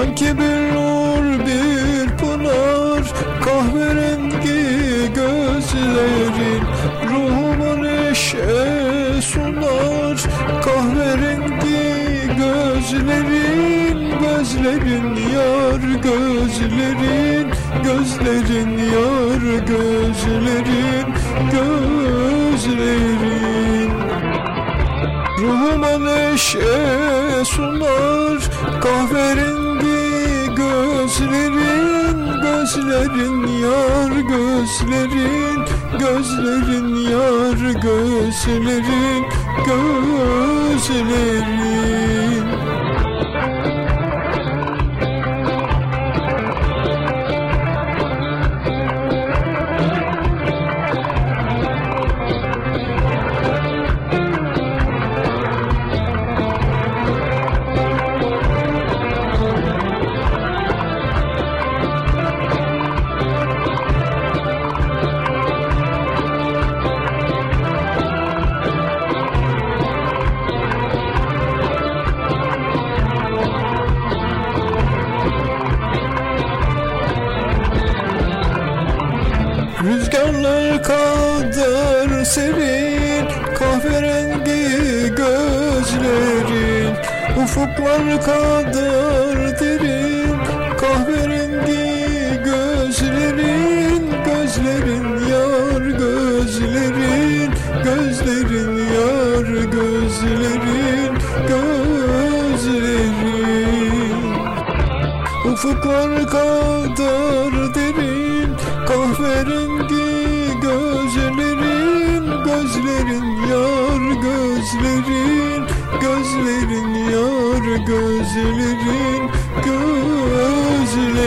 Sanki bir nur bir pınar Kahverengi gözlerin Ruhuma neşe sunar. Kahverengi gözlerin Gözlerin yar gözlerin Gözlerin yar gözlerin Gözlerin. Ruhuma neşe sunar Kahverengi gözlerin Gözlerin yar gözlerin Gözlerin yar gözlerin Gözlerin Rüzgarlar kadar serin Kahverengi gözlerin. Ufuklar kadar derin Kahverengi gözlerin. Gözlerin yar gözlerin Gözlerin yar gözlerin Gözlerin. Ufuklar kadar Gözlerin yar gözlerin Gözlerin yar gözlerin Gözlerin